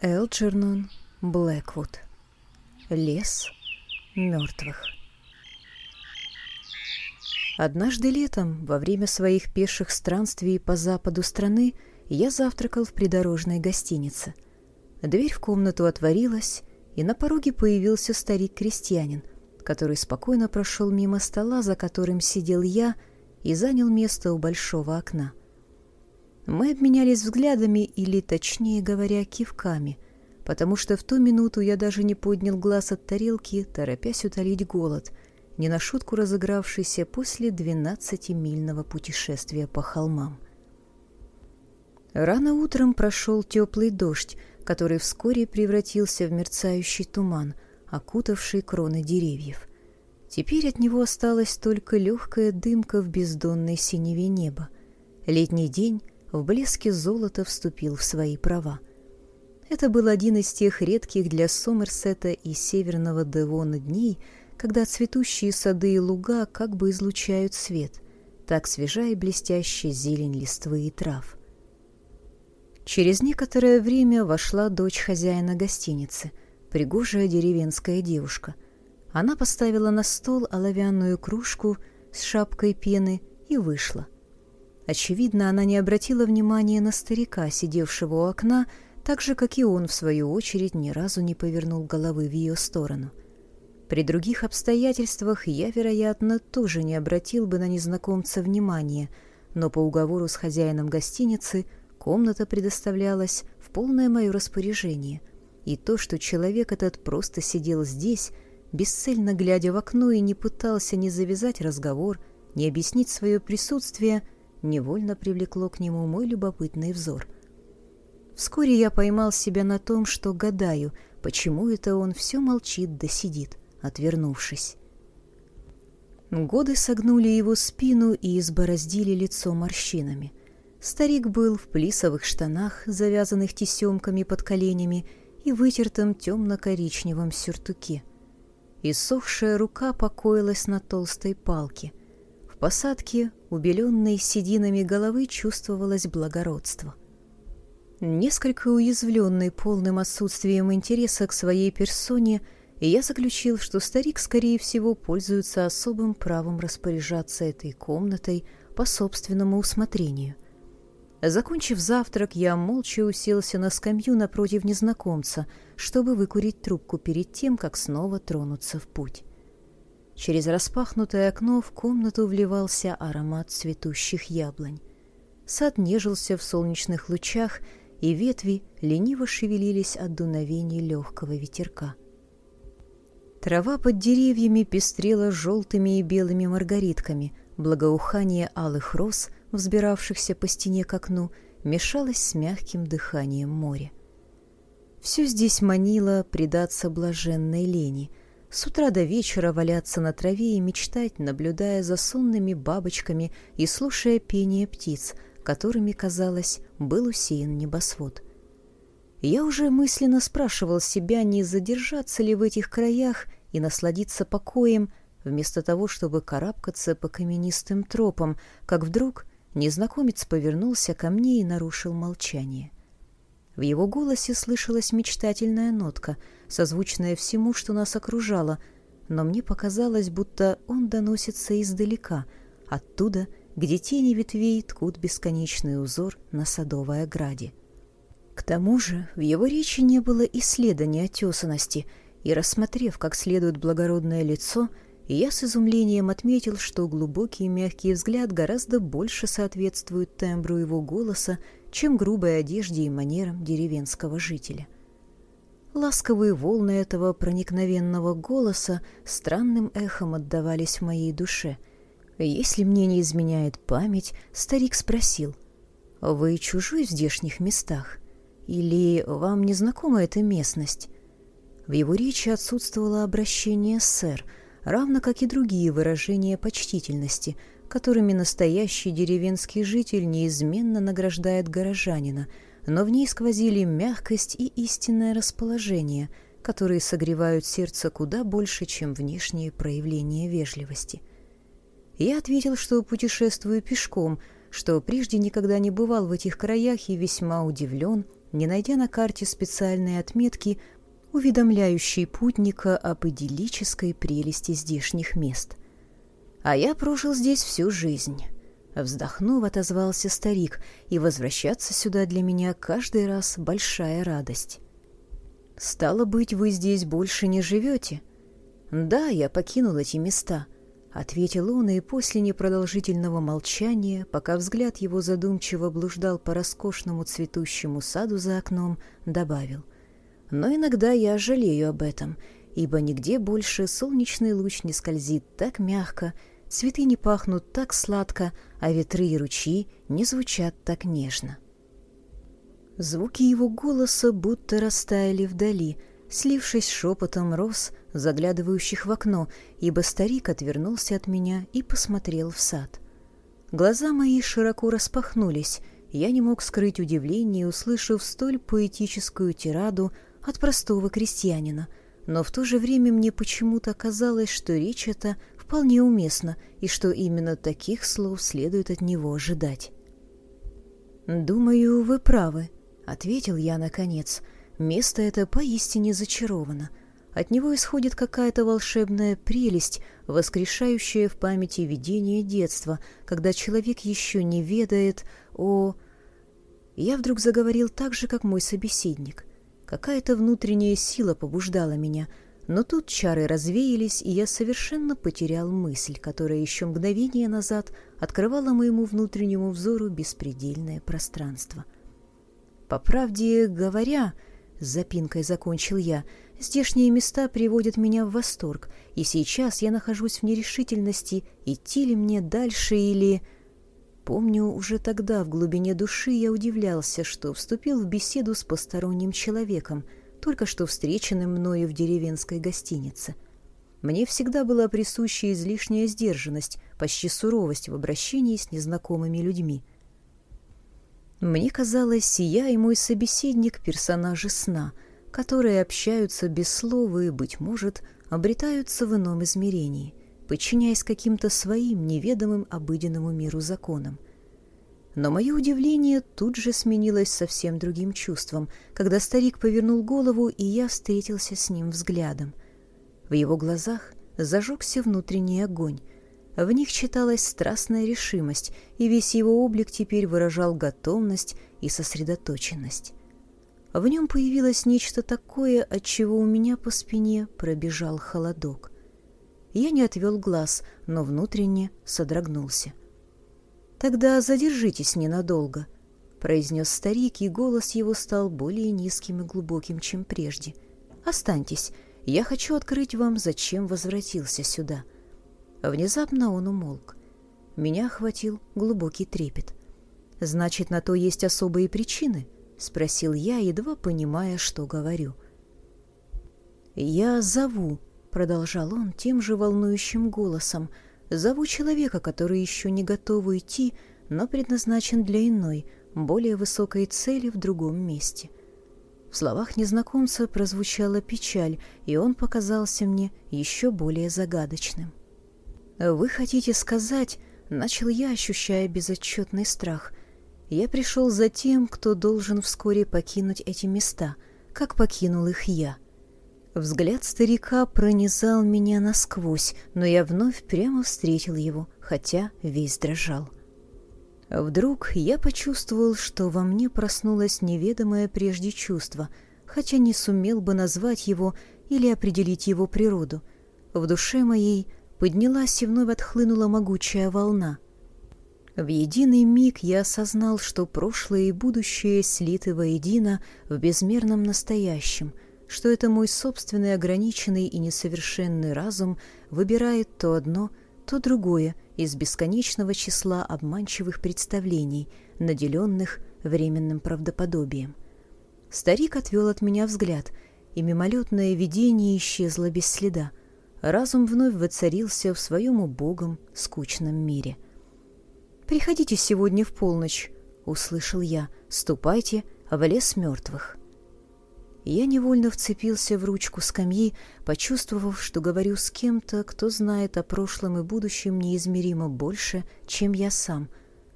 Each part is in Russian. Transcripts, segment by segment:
Элджернон, Блэквуд. Лес мертвых. Однажды летом, во время своих пеших странствий по западу страны, я завтракал в придорожной гостинице. Дверь в комнату отворилась, и на пороге появился старик-крестьянин, который спокойно прошел мимо стола, за которым сидел я, и занял место у большого окна. Мы обменялись взглядами, или, точнее говоря, кивками, потому что в ту минуту я даже не поднял глаз от тарелки, торопясь утолить голод, не на шутку разыгравшийся после двенадцатимильного путешествия по холмам. Рано утром прошел теплый дождь, который вскоре превратился в мерцающий туман, окутавший кроны деревьев. Теперь от него осталась только легкая дымка в бездонной синеве неба. Летний день в блеске золота вступил в свои права. Это был один из тех редких для Сомерсета и Северного Девона дней, когда цветущие сады и луга как бы излучают свет, так свежа и блестящая зелень листвы и трав. Через некоторое время вошла дочь хозяина гостиницы, пригожая деревенская девушка. Она поставила на стол оловянную кружку с шапкой пены и вышла — Очевидно, она не обратила внимания на старика, сидевшего у окна, так же, как и он, в свою очередь, ни разу не повернул головы в ее сторону. При других обстоятельствах я, вероятно, тоже не обратил бы на незнакомца внимания, но по уговору с хозяином гостиницы комната предоставлялась в полное мое распоряжение, и то, что человек этот просто сидел здесь, бесцельно глядя в окно и не пытался ни завязать разговор, ни объяснить свое присутствие — невольно привлекло к нему мой любопытный взор. Вскоре я поймал себя на том, что гадаю, почему это он все молчит да сидит, отвернувшись. Годы согнули его спину и избороздили лицо морщинами. Старик был в плисовых штанах, завязанных тесемками под коленями, и вытертом темно-коричневом сюртуке. Иссохшая рука покоилась на толстой палке. В посадке убеленной сединами головы чувствовалось благородство. Несколько уязвленный полным отсутствием интереса к своей персоне, я заключил, что старик, скорее всего, пользуется особым правом распоряжаться этой комнатой по собственному усмотрению. Закончив завтрак, я молча уселся на скамью напротив незнакомца, чтобы выкурить трубку перед тем, как снова тронуться в путь. Через распахнутое окно в комнату вливался аромат цветущих яблонь. Сад нежился в солнечных лучах, и ветви лениво шевелились от дуновений легкого ветерка. Трава под деревьями пестрела желтыми и белыми маргаритками, благоухание алых роз, взбиравшихся по стене к окну, мешалось с мягким дыханием моря. Все здесь манило предаться блаженной лени — с утра до вечера валяться на траве и мечтать, наблюдая за сонными бабочками и слушая пение птиц, которыми, казалось, был усеян небосвод. Я уже мысленно спрашивал себя, не задержаться ли в этих краях и насладиться покоем, вместо того, чтобы карабкаться по каменистым тропам, как вдруг незнакомец повернулся ко мне и нарушил молчание. В его голосе слышалась мечтательная нотка, созвучная всему, что нас окружало, но мне показалось, будто он доносится издалека, оттуда, где тени ветвей ткут бесконечный узор на садовой ограде. К тому же в его речи не было и следа неотесанности, и, рассмотрев как следует благородное лицо, я с изумлением отметил, что глубокий и мягкий взгляд гораздо больше соответствует тембру его голоса, чем грубой одежде и манерам деревенского жителя. Ласковые волны этого проникновенного голоса странным эхом отдавались в моей душе. Если мне не изменяет память, старик спросил, «Вы чужой в здешних местах? Или вам не знакома эта местность?» В его речи отсутствовало обращение «сэр», равно как и другие выражения почтительности — которыми настоящий деревенский житель неизменно награждает горожанина, но в ней сквозили мягкость и истинное расположение, которые согревают сердце куда больше, чем внешние проявления вежливости. Я ответил, что путешествую пешком, что прежде никогда не бывал в этих краях и весьма удивлен не найдя на карте специальной отметки, уведомляющей путника об идиллической прелести здешних мест. А я прожил здесь всю жизнь. Вздохнув, отозвался старик, и возвращаться сюда для меня каждый раз большая радость. «Стало быть, вы здесь больше не живете?» «Да, я покинул эти места», — ответил он, и после непродолжительного молчания, пока взгляд его задумчиво блуждал по роскошному цветущему саду за окном, добавил. «Но иногда я жалею об этом, ибо нигде больше солнечный луч не скользит так мягко, цветы не пахнут так сладко, а ветры и ручьи не звучат так нежно. Звуки его голоса будто растаяли вдали, слившись шепотом роз, заглядывающих в окно, ибо старик отвернулся от меня и посмотрел в сад. Глаза мои широко распахнулись, я не мог скрыть удивление, услышав столь поэтическую тираду от простого крестьянина, но в то же время мне почему-то казалось, что речь эта вполне уместно и что именно таких слов следует от него ожидать. «Думаю, вы правы», — ответил я наконец. «Место это поистине зачаровано. От него исходит какая-то волшебная прелесть, воскрешающая в памяти видение детства, когда человек еще не ведает о...» Я вдруг заговорил так же, как мой собеседник. Какая-то внутренняя сила побуждала меня — но тут чары развеялись, и я совершенно потерял мысль, которая еще мгновение назад открывала моему внутреннему взору беспредельное пространство. «По правде говоря, — запинкой закончил я, — здешние места приводят меня в восторг, и сейчас я нахожусь в нерешительности, идти ли мне дальше или...» Помню, уже тогда в глубине души я удивлялся, что вступил в беседу с посторонним человеком — только что встреченным мною в деревенской гостинице. Мне всегда была присуща излишняя сдержанность, почти суровость в обращении с незнакомыми людьми. Мне казалось, я и мой собеседник — персонажи сна, которые общаются без слова и, быть может, обретаются в ином измерении, подчиняясь каким-то своим неведомым обыденному миру законам. Но мое удивление тут же сменилось совсем другим чувством, когда старик повернул голову, и я встретился с ним взглядом. В его глазах зажегся внутренний огонь. В них читалась страстная решимость, и весь его облик теперь выражал готовность и сосредоточенность. В нем появилось нечто такое, от чего у меня по спине пробежал холодок. Я не отвел глаз, но внутренне содрогнулся. «Тогда задержитесь ненадолго», — произнес старик, и голос его стал более низким и глубоким, чем прежде. «Останьтесь, я хочу открыть вам, зачем возвратился сюда». Внезапно он умолк. Меня охватил глубокий трепет. «Значит, на то есть особые причины?» — спросил я, едва понимая, что говорю. «Я зову», — продолжал он тем же волнующим голосом, — Зову человека, который еще не готов уйти, но предназначен для иной, более высокой цели в другом месте. В словах незнакомца прозвучала печаль, и он показался мне еще более загадочным. «Вы хотите сказать...» — начал я, ощущая безотчетный страх. «Я пришел за тем, кто должен вскоре покинуть эти места, как покинул их я». Взгляд старика пронизал меня насквозь, но я вновь прямо встретил его, хотя весь дрожал. Вдруг я почувствовал, что во мне проснулось неведомое прежде чувство, хотя не сумел бы назвать его или определить его природу. В душе моей поднялась и вновь отхлынула могучая волна. В единый миг я осознал, что прошлое и будущее слиты воедино в безмерном настоящем — что это мой собственный ограниченный и несовершенный разум выбирает то одно, то другое из бесконечного числа обманчивых представлений, наделенных временным правдоподобием. Старик отвел от меня взгляд, и мимолетное видение исчезло без следа. Разум вновь воцарился в своем убогом, скучном мире. «Приходите сегодня в полночь», — услышал я, — «ступайте в лес мертвых» я невольно вцепился в ручку скамьи, почувствовав, что говорю с кем-то, кто знает о прошлом и будущем неизмеримо больше, чем я сам.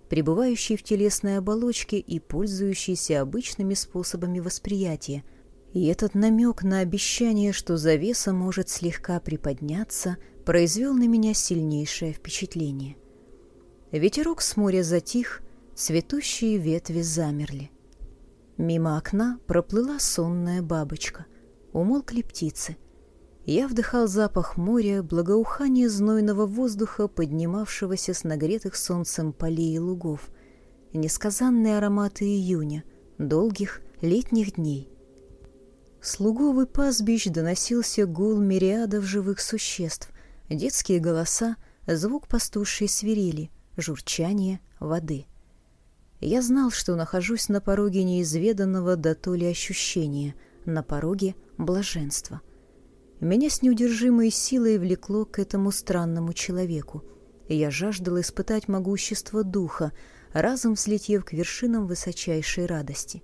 пребывающий в телесной оболочке и пользующийся обычными способами восприятия. И этот намек на обещание, что завеса может слегка приподняться, произвел на меня сильнейшее впечатление. Ветерок с моря затих, цветущие ветви замерли. Мимо окна проплыла сонная бабочка. Умолкли птицы. Я вдыхал запах моря, благоухание знойного воздуха, поднимавшегося с нагретых солнцем полей и лугов, несказанные ароматы июня, долгих летних дней. С луговый пастбищ доносился гул мириадов живых существ, детские голоса, звук пастушей свирели, журчание воды. Я знал, что нахожусь на пороге неизведанного до то ли ощущения, на пороге блаженства — меня с неудержимой силой влекло к этому странному человеку. Я жаждал испытать могущество духа, разом взлетев к вершинам высочайшей радости.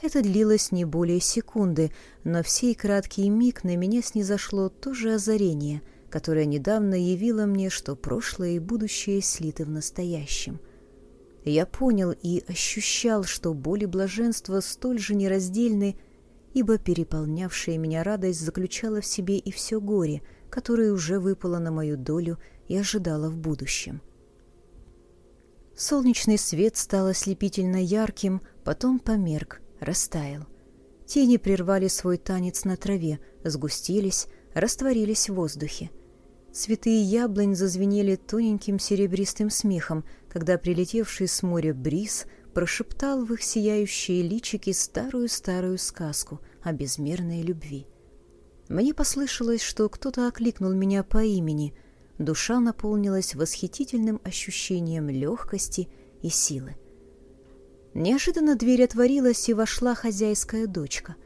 Это длилось не более секунды, но в сей краткий миг на меня снизошло то же озарение, которое недавно явило мне, что прошлое и будущее слиты в настоящем. Я понял и ощущал, что боль и блаженство столь же нераздельны, ибо переполнявшая меня радость заключала в себе и все горе, которое уже выпало на мою долю и ожидало в будущем. Солнечный свет стал ослепительно ярким, потом померк, растаял. Тени прервали свой танец на траве, сгустились, растворились в воздухе. Цветы яблонь зазвенели тоненьким серебристым смехом, когда прилетевший с моря бриз прошептал в их сияющие личики старую-старую сказку о безмерной любви. Мне послышалось, что кто-то окликнул меня по имени. Душа наполнилась восхитительным ощущением легкости и силы. Неожиданно дверь отворилась, и вошла хозяйская дочка.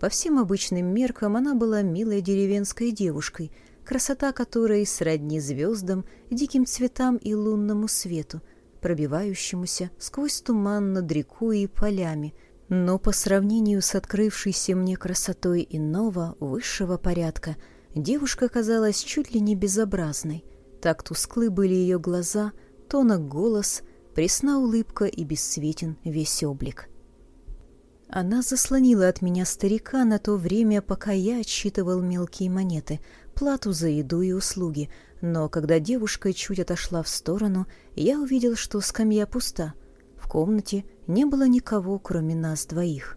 По всем обычным меркам она была милой деревенской девушкой, красота которой сродни звездам, диким цветам и лунному свету — пробивающемуся сквозь туман над рекой и полями, но по сравнению с открывшейся мне красотой иного, высшего порядка, девушка казалась чуть ли не безобразной. Так тусклы были ее глаза, тонок голос, пресна улыбка и бесцветен весь облик. Она заслонила от меня старика на то время, пока я отсчитывал мелкие монеты, плату за еду и услуги, но когда девушка чуть отошла в сторону, я увидел, что скамья пуста. В комнате не было никого, кроме нас двоих.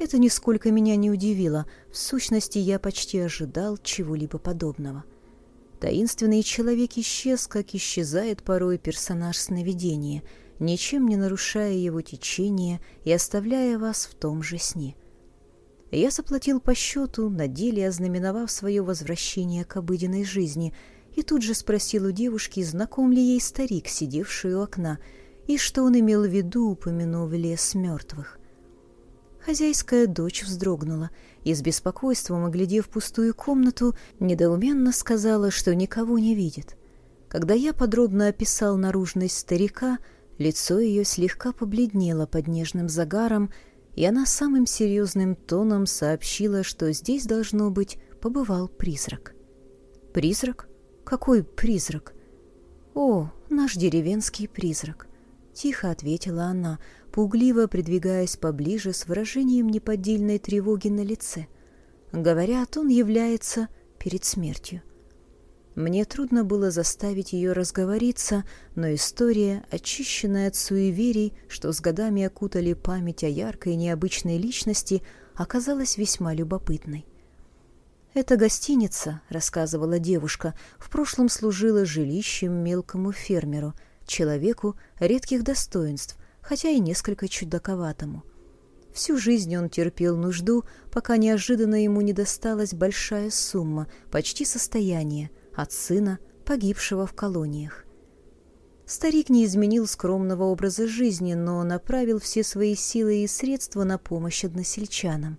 Это нисколько меня не удивило, в сущности я почти ожидал чего-либо подобного. Таинственный человек исчез, как исчезает порой персонаж сновидения, ничем не нарушая его течение и оставляя вас в том же сне. Я заплатил по счету, на деле ознаменовав свое возвращение к обыденной жизни, и тут же спросил у девушки, знаком ли ей старик, сидевший у окна, и что он имел в виду, упомянув лес мертвых. Хозяйская дочь вздрогнула и с беспокойством, оглядев пустую комнату, недоуменно сказала, что никого не видит. Когда я подробно описал наружность старика, лицо ее слегка побледнело под нежным загаром, и она самым серьезным тоном сообщила, что здесь, должно быть, побывал призрак. «Призрак? Какой призрак?» «О, наш деревенский призрак», — тихо ответила она, пугливо придвигаясь поближе с выражением неподдельной тревоги на лице. Говорят, он является перед смертью. Мне трудно было заставить ее разговориться, но история, очищенная от суеверий, что с годами окутали память о яркой и необычной личности, оказалась весьма любопытной. «Эта гостиница, — рассказывала девушка, — в прошлом служила жилищем мелкому фермеру, человеку редких достоинств, хотя и несколько чудаковатому. Всю жизнь он терпел нужду, пока неожиданно ему не досталась большая сумма, почти состояние — от сына, погибшего в колониях. Старик не изменил скромного образа жизни, но направил все свои силы и средства на помощь односельчанам.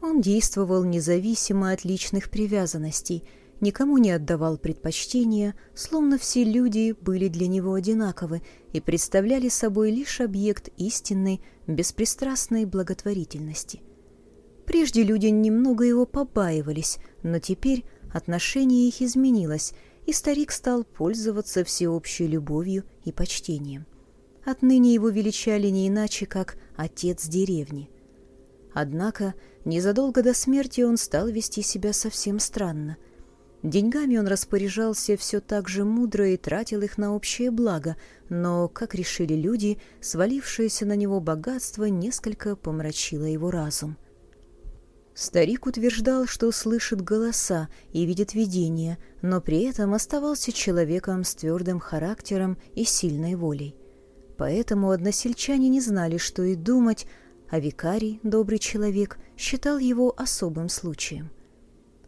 Он действовал независимо от личных привязанностей, никому не отдавал предпочтения, словно все люди были для него одинаковы и представляли собой лишь объект истинной, беспристрастной благотворительности. Прежде люди немного его побаивались, но теперь Отношение их изменилось, и старик стал пользоваться всеобщей любовью и почтением. Отныне его величали не иначе, как «отец деревни». Однако незадолго до смерти он стал вести себя совсем странно. Деньгами он распоряжался все так же мудро и тратил их на общее благо, но, как решили люди, свалившееся на него богатство несколько помрачило его разум. Старик утверждал, что слышит голоса и видит видения, но при этом оставался человеком с твердым характером и сильной волей. Поэтому односельчане не знали, что и думать, а викарий, добрый человек, считал его особым случаем.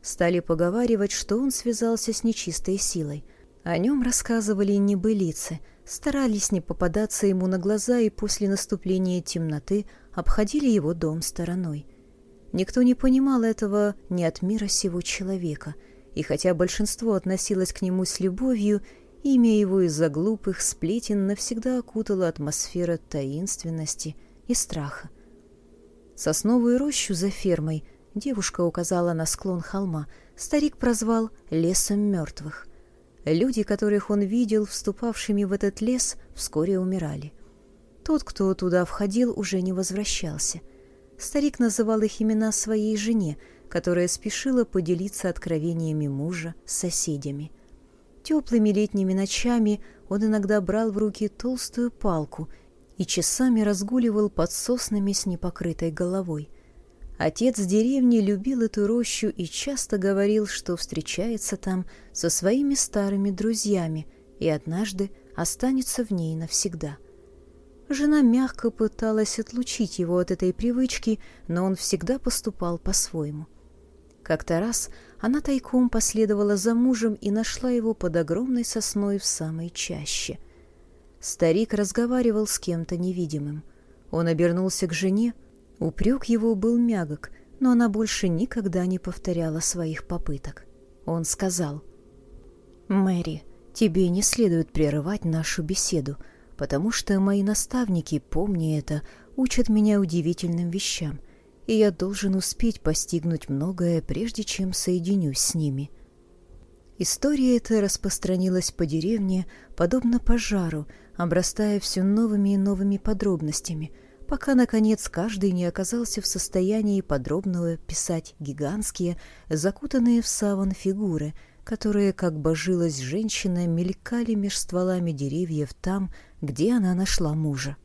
Стали поговаривать, что он связался с нечистой силой. О нем рассказывали небылицы, старались не попадаться ему на глаза и после наступления темноты обходили его дом стороной. Никто не понимал этого ни от мира сего человека, и хотя большинство относилось к нему с любовью, Имя его из-за глупых сплетен навсегда окутала атмосфера таинственности и страха. Сосновую рощу за фермой девушка указала на склон холма. Старик прозвал «лесом мертвых». Люди, которых он видел вступавшими в этот лес, вскоре умирали. Тот, кто туда входил, уже не возвращался. Старик называл их имена своей жене, которая спешила поделиться откровениями мужа с соседями — Теплыми летними ночами он иногда брал в руки толстую палку и часами разгуливал под соснами с непокрытой головой. Отец деревни любил эту рощу и часто говорил, что встречается там со своими старыми друзьями и однажды останется в ней навсегда. Жена мягко пыталась отлучить его от этой привычки, но он всегда поступал по-своему. Как-то раз она тайком последовала за мужем и нашла его под огромной сосной в самой чаще. Старик разговаривал с кем-то невидимым. Он обернулся к жене. Упрек его был мягок, но она больше никогда не повторяла своих попыток. Он сказал, «Мэри, тебе не следует прерывать нашу беседу, потому что мои наставники, помни это, учат меня удивительным вещам — и я должен успеть постигнуть многое, прежде чем соединюсь с ними. История эта распространилась по деревне, подобно пожару, обрастая все новыми и новыми подробностями, пока, наконец, каждый не оказался в состоянии подробно описать гигантские, закутанные в саван фигуры, которые, как божилась женщина, мелькали меж стволами деревьев там, где она нашла мужа.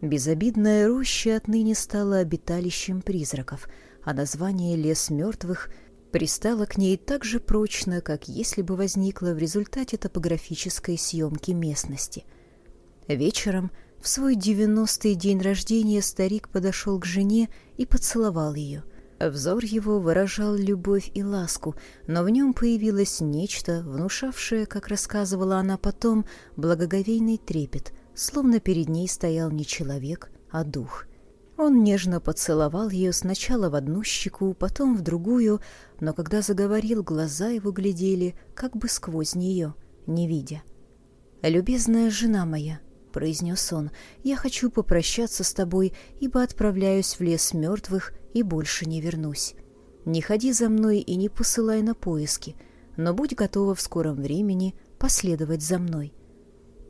Безобидная роща отныне стала обиталищем призраков, а название «Лес мертвых» пристало к ней так же прочно, как если бы возникло в результате топографической съемки местности. Вечером, в свой девяностый день рождения, старик подошел к жене и поцеловал ее. Взор его выражал любовь и ласку, но в нем появилось нечто, внушавшее, как рассказывала она потом, благоговейный трепет — словно перед ней стоял не человек, а дух. Он нежно поцеловал ее сначала в одну щеку, потом в другую, но когда заговорил, глаза его глядели как бы сквозь нее, не видя. «Любезная жена моя», — произнес он, — «я хочу попрощаться с тобой, ибо отправляюсь в лес мертвых и больше не вернусь. Не ходи за мной и не посылай на поиски, но будь готова в скором времени последовать за мной.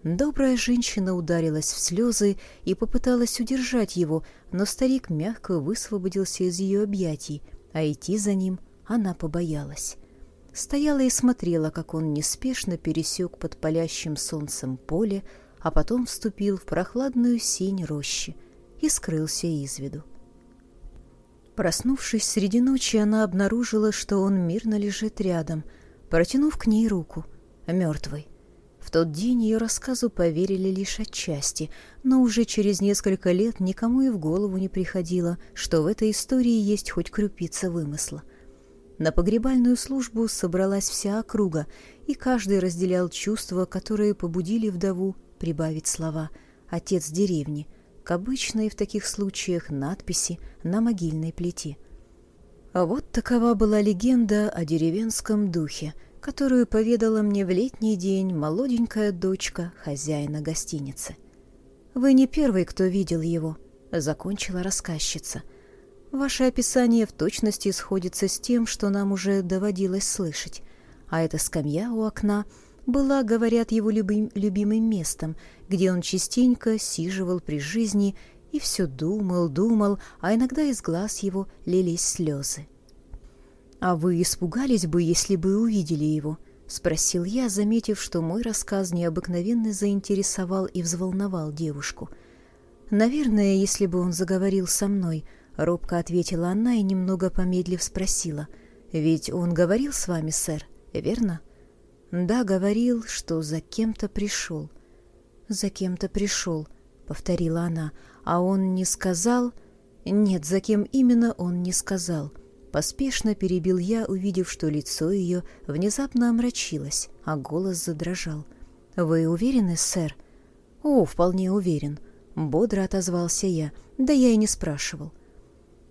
Добрая женщина ударилась в слезы и попыталась удержать его, но старик мягко высвободился из ее объятий, а идти за ним она побоялась. Стояла и смотрела, как он неспешно пересек под палящим солнцем поле, а потом вступил в прохладную синь рощи и скрылся из виду. Проснувшись среди ночи, она обнаружила, что он мирно лежит рядом, протянув к ней руку, мертвый. В тот день ее рассказу поверили лишь отчасти, но уже через несколько лет никому и в голову не приходило, что в этой истории есть хоть крупица вымысла. На погребальную службу собралась вся округа, и каждый разделял чувства, которые побудили вдову прибавить слова «отец деревни» к обычной в таких случаях надписи на могильной плите. А вот такова была легенда о деревенском духе — которую поведала мне в летний день молоденькая дочка хозяина гостиницы. «Вы не первый, кто видел его», — закончила рассказчица. «Ваше описание в точности сходится с тем, что нам уже доводилось слышать. а эта скамья у окна была, говорят, его любим, любимым местом, где он частенько сиживал при жизни и все думал, думал, а иногда из глаз его лились слезы. «А вы испугались бы, если бы увидели его?» — спросил я, заметив, что мой рассказ необыкновенно заинтересовал и взволновал девушку. «Наверное, если бы он заговорил со мной», — робко ответила она и, немного помедлив, спросила. «Ведь он говорил с вами, сэр, верно?» «Да, говорил, что за кем-то пришел». «За кем-то пришел», — повторила она, — «а он не сказал...» «Нет, за кем именно он не сказал». Поспешно перебил я, увидев, что лицо ее внезапно омрачилось, а голос задрожал. «Вы уверены, сэр?» «О, вполне уверен», — бодро отозвался я, да я и не спрашивал.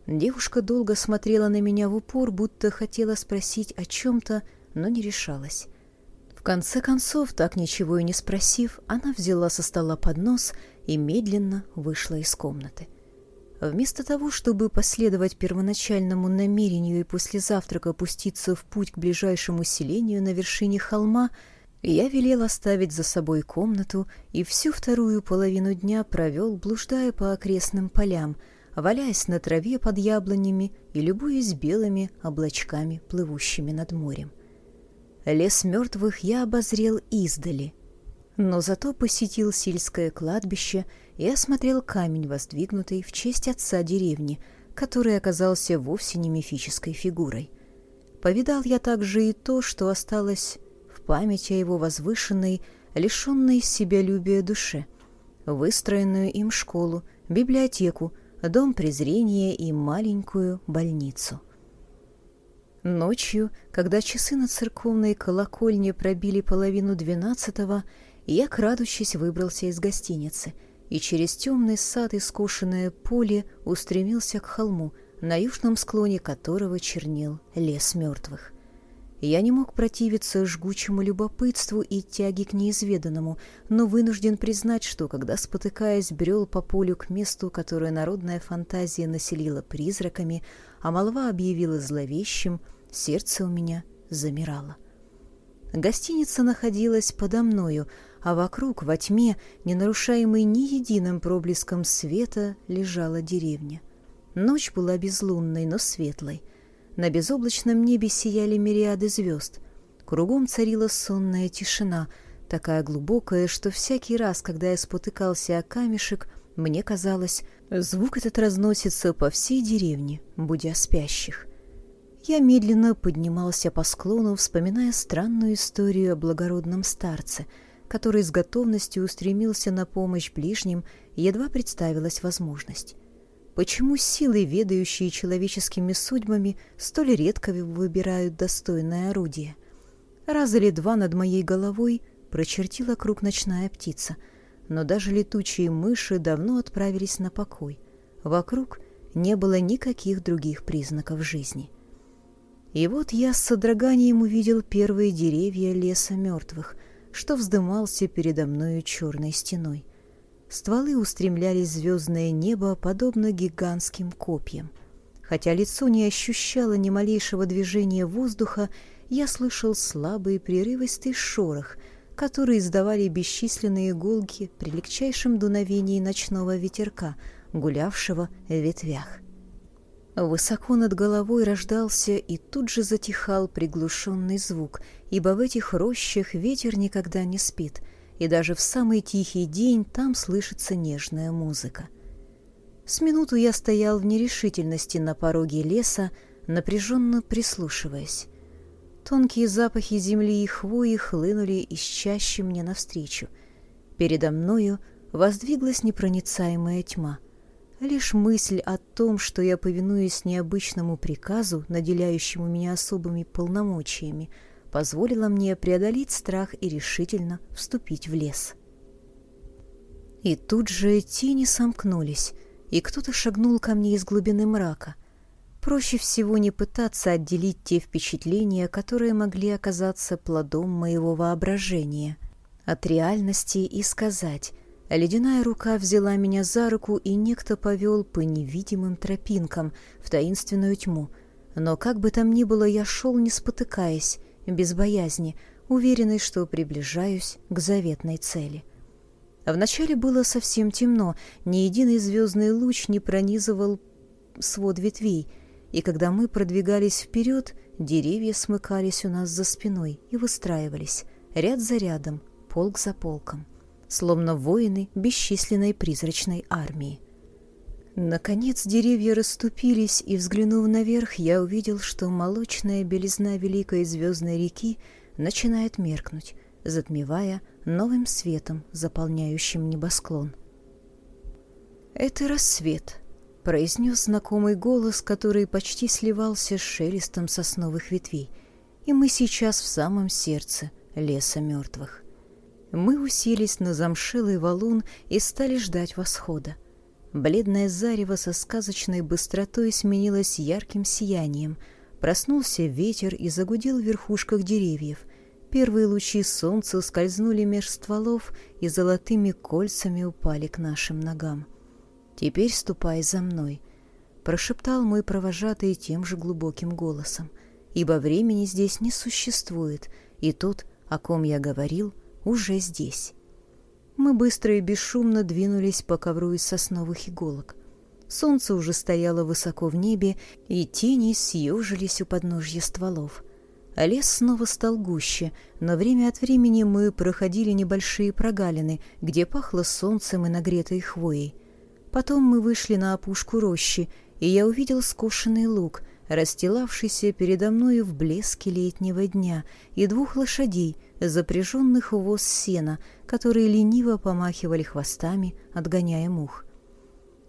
Девушка долго смотрела на меня в упор, будто хотела спросить о чем-то, но не решалась. Конце концов, так ничего и не спросив, она взяла со стола поднос и медленно вышла из комнаты. Вместо того, чтобы последовать первоначальному намерению и после завтрака пуститься в путь к ближайшему селению на вершине холма, я велел оставить за собой комнату и всю вторую половину дня провел, блуждая по окрестным полям, валяясь на траве под яблонями и любуясь белыми облачками, плывущими над морем. Лес мертвых я обозрел издали, но зато посетил сельское кладбище и осмотрел камень, воздвигнутый в честь отца деревни, который оказался вовсе не мифической фигурой. Повидал я также и то, что осталось в памяти о его возвышенной, лишенной себялюбия душе, выстроенную им школу, библиотеку, дом презрения и маленькую больницу. Ночью, когда часы на церковной колокольне пробили половину двенадцатого, я, крадучись, выбрался из гостиницы и через темный сад и скошенное поле устремился к холму, на южном склоне которого чернел лес мертвых. Я не мог противиться жгучему любопытству и тяге к неизведанному, но вынужден признать, что, когда, спотыкаясь, брел по полю к месту, которое народная фантазия населила призраками, а молва объявила зловещим, сердце у меня замирало. Гостиница находилась подо мною, а вокруг, во тьме, не нарушаемой ни единым проблеском света, лежала деревня. Ночь была безлунной, но светлой. На безоблачном небе сияли мириады звезд. Кругом царила сонная тишина, такая глубокая, что всякий раз, когда я спотыкался о камешек, мне казалось, звук этот разносится по всей деревне, будя спящих. Я медленно поднимался по склону, вспоминая странную историю о благородном старце, который с готовностью устремился на помощь ближним, едва представилась возможность. Почему силы, ведающие человеческими судьбами, столь редко выбирают достойное орудие? Раз или два над моей головой прочертила круг ночная птица, но даже летучие мыши давно отправились на покой. Вокруг не было никаких других признаков жизни. И вот я с содроганием увидел первые деревья леса мертвых, что вздымался передо мною черной стеной. Стволы устремлялись в звездное небо, подобно гигантским копьям. Хотя лицо не ощущало ни малейшего движения воздуха, я слышал слабый прерывистый шорох, который издавали бесчисленные иголки при легчайшем дуновении ночного ветерка, гулявшего в ветвях. Высоко над головой рождался и тут же затихал приглушенный звук, ибо в этих рощах ветер никогда не спит — и даже в самый тихий день там слышится нежная музыка. С минуту я стоял в нерешительности на пороге леса, напряженно прислушиваясь. Тонкие запахи земли и хвои хлынули из чаще мне навстречу. Передо мною воздвиглась непроницаемая тьма. Лишь мысль о том, что я повинуюсь необычному приказу, наделяющему меня особыми полномочиями, — позволила мне преодолеть страх и решительно вступить в лес. И тут же тени сомкнулись, и кто-то шагнул ко мне из глубины мрака. Проще всего не пытаться отделить те впечатления, которые могли оказаться плодом моего воображения, от реальности и сказать Ледяная рука взяла меня за руку, и некто повел по невидимым тропинкам в таинственную тьму. Но как бы там ни было, я шел, не спотыкаясь, без боязни, уверенный, что приближаюсь к заветной цели. Вначале было совсем темно, ни единый звездный луч не пронизывал свод ветвей, и когда мы продвигались вперед, деревья смыкались у нас за спиной и выстраивались, ряд за рядом, полк за полком, словно воины бесчисленной призрачной армии. Наконец деревья расступились, и, взглянув наверх, я увидел, что молочная белизна великой звездной реки начинает меркнуть, затмевая новым светом, заполняющим небосклон. «Это рассвет», — произнес знакомый голос, который почти сливался с шелестом сосновых ветвей, и мы сейчас в самом сердце леса мертвых. Мы уселись на замшелый валун и стали ждать восхода. Бледное зарево со сказочной быстротой сменилось ярким сиянием. Проснулся ветер и загудел в верхушках деревьев. Первые лучи солнца скользнули меж стволов и золотыми кольцами упали к нашим ногам. «Теперь ступай за мной», — прошептал мой провожатый тем же глубоким голосом, «ибо времени здесь не существует, и тот, о ком я говорил, уже здесь». Мы быстро и бесшумно двинулись по ковру из сосновых иголок. Солнце уже стояло высоко в небе, и тени съежились у подножья стволов. Лес снова стал гуще, но время от времени мы проходили небольшие прогалины, где пахло солнцем и нагретой хвоей. Потом мы вышли на опушку рощи, и я увидел скошенный луг, расстилавшийся передо мною в блеске летнего дня, и двух лошадей, запряженных в воз сена, которые лениво помахивали хвостами, отгоняя мух.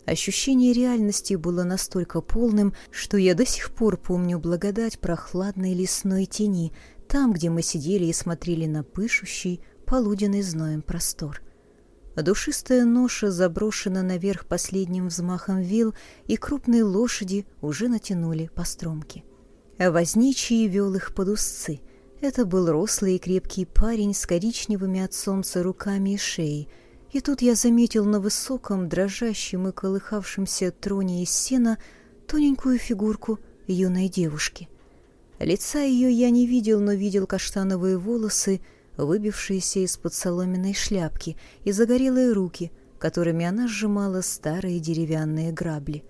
Ощущение реальности было настолько полным, что я до сих пор помню благодать прохладной лесной тени, там, где мы сидели и смотрели на пышущий, полуденный зноем простор. Душистая ноша заброшена наверх последним взмахом вил, и крупные лошади уже натянули по стромке. Возничий вел их под узцы. Это был рослый и крепкий парень с коричневыми от солнца руками и шеей. И тут я заметил на высоком, дрожащем и колыхавшемся троне из сена тоненькую фигурку юной девушки. Лица ее я не видел, но видел каштановые волосы, выбившиеся из-под соломенной шляпки, и загорелые руки, которыми она сжимала старые деревянные грабли.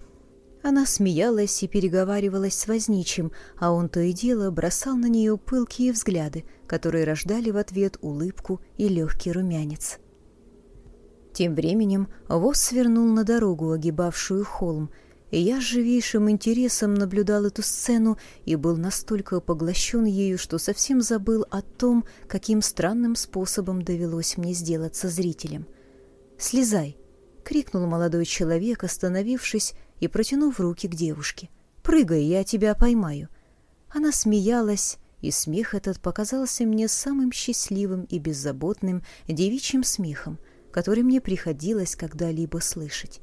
Она смеялась и переговаривалась с возничим, а он то и дело бросал на нее пылкие взгляды, которые рождали в ответ улыбку и легкий румянец. Тем временем воз свернул на дорогу, огибавшую холм, и я с живейшим интересом наблюдал эту сцену и был настолько поглощен ею, что совсем забыл о том, каким странным способом довелось мне сделаться зрителем. «Слезай!» — крикнул молодой человек, остановившись и протянув руки к девушке. «Прыгай, я тебя поймаю!» Она смеялась, и смех этот показался мне самым счастливым и беззаботным девичьим смехом, который мне приходилось когда-либо слышать.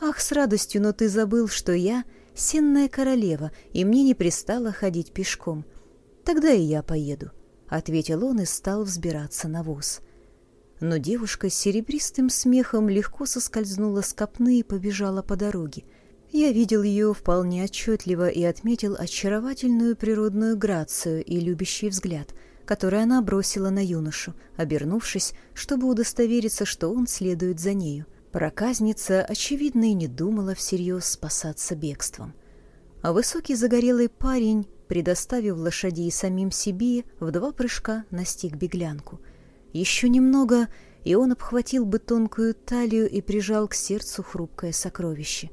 «Ах, с радостью, но ты забыл, что я — сенная королева, и мне не пристало ходить пешком. Тогда и я поеду», — ответил он и стал взбираться на воз. Но девушка с серебристым смехом легко соскользнула с копны и побежала по дороге. Я видел ее вполне отчетливо и отметил очаровательную природную грацию и любящий взгляд, который она бросила на юношу, обернувшись, чтобы удостовериться, что он следует за нею. Проказница, очевидно, и не думала всерьез спасаться бегством. А высокий загорелый парень, предоставив лошадей самим себе, в два прыжка настиг беглянку. Еще немного, и он обхватил бы тонкую талию и прижал к сердцу хрупкое сокровище.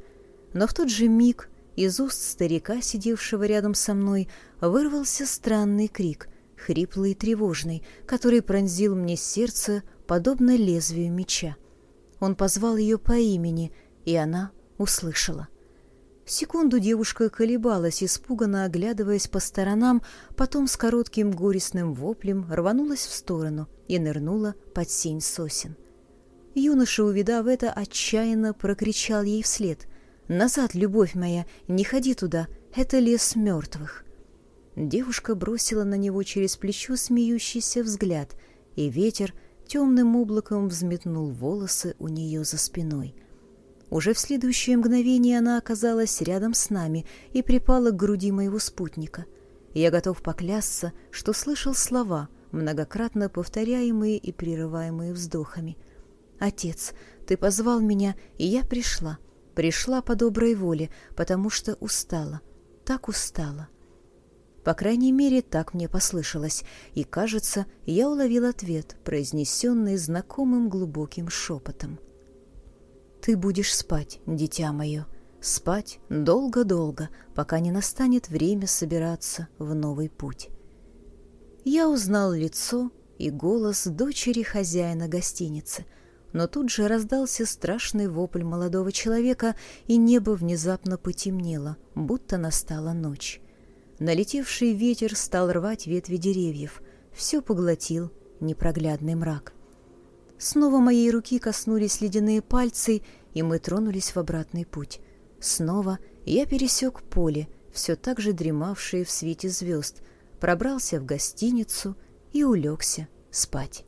Но в тот же миг из уст старика, сидевшего рядом со мной, вырвался странный крик, хриплый и тревожный, который пронзил мне сердце, подобно лезвию меча. Он позвал ее по имени, и она услышала. Секунду девушка колебалась, испуганно оглядываясь по сторонам, потом с коротким горестным воплем рванулась в сторону и нырнула под сень сосен. Юноша, увидав это, отчаянно прокричал ей вслед. «Назад, любовь моя, не ходи туда, это лес мертвых». Девушка бросила на него через плечо смеющийся взгляд, и ветер темным облаком взметнул волосы у нее за спиной. Уже в следующее мгновение она оказалась рядом с нами и припала к груди моего спутника. Я готов поклясться, что слышал слова, многократно повторяемые и прерываемые вздохами. «Отец, ты позвал меня, и я пришла. Пришла по доброй воле, потому что устала. Так устала». По крайней мере, так мне послышалось, и, кажется, я уловил ответ, произнесенный знакомым глубоким шепотом. «Ты будешь спать, дитя мое, спать долго-долго, пока не настанет время собираться в новый путь». Я узнал лицо и голос дочери хозяина гостиницы, но тут же раздался страшный вопль молодого человека, и небо внезапно потемнело, будто настала ночь. Налетевший ветер стал рвать ветви деревьев. Все поглотил непроглядный мрак. Снова моей руки коснулись ледяные пальцы, и мы тронулись в обратный путь. Снова я пересек поле, все так же дремавшее в свете звезд, пробрался в гостиницу и улегся спать.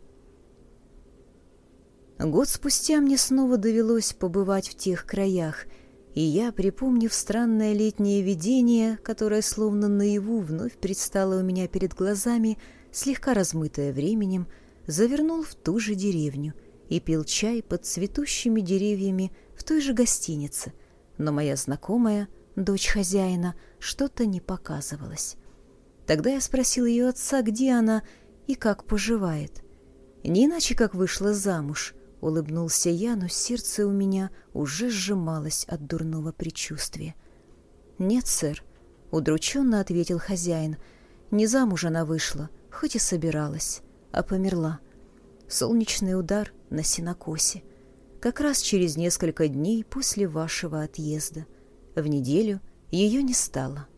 Год спустя мне снова довелось побывать в тех краях — и я, припомнив странное летнее видение, которое словно наяву вновь предстало у меня перед глазами, слегка размытое временем, завернул в ту же деревню и пил чай под цветущими деревьями в той же гостинице, но моя знакомая, дочь хозяина, что-то не показывалась. Тогда я спросил ее отца, где она и как поживает. Не иначе, как вышла замуж — Улыбнулся я, но сердце у меня уже сжималось от дурного предчувствия. «Нет, сэр», — удрученно ответил хозяин. «Не замуж она вышла, хоть и собиралась, а померла. Солнечный удар на синокосе. Как раз через несколько дней после вашего отъезда. В неделю ее не стало».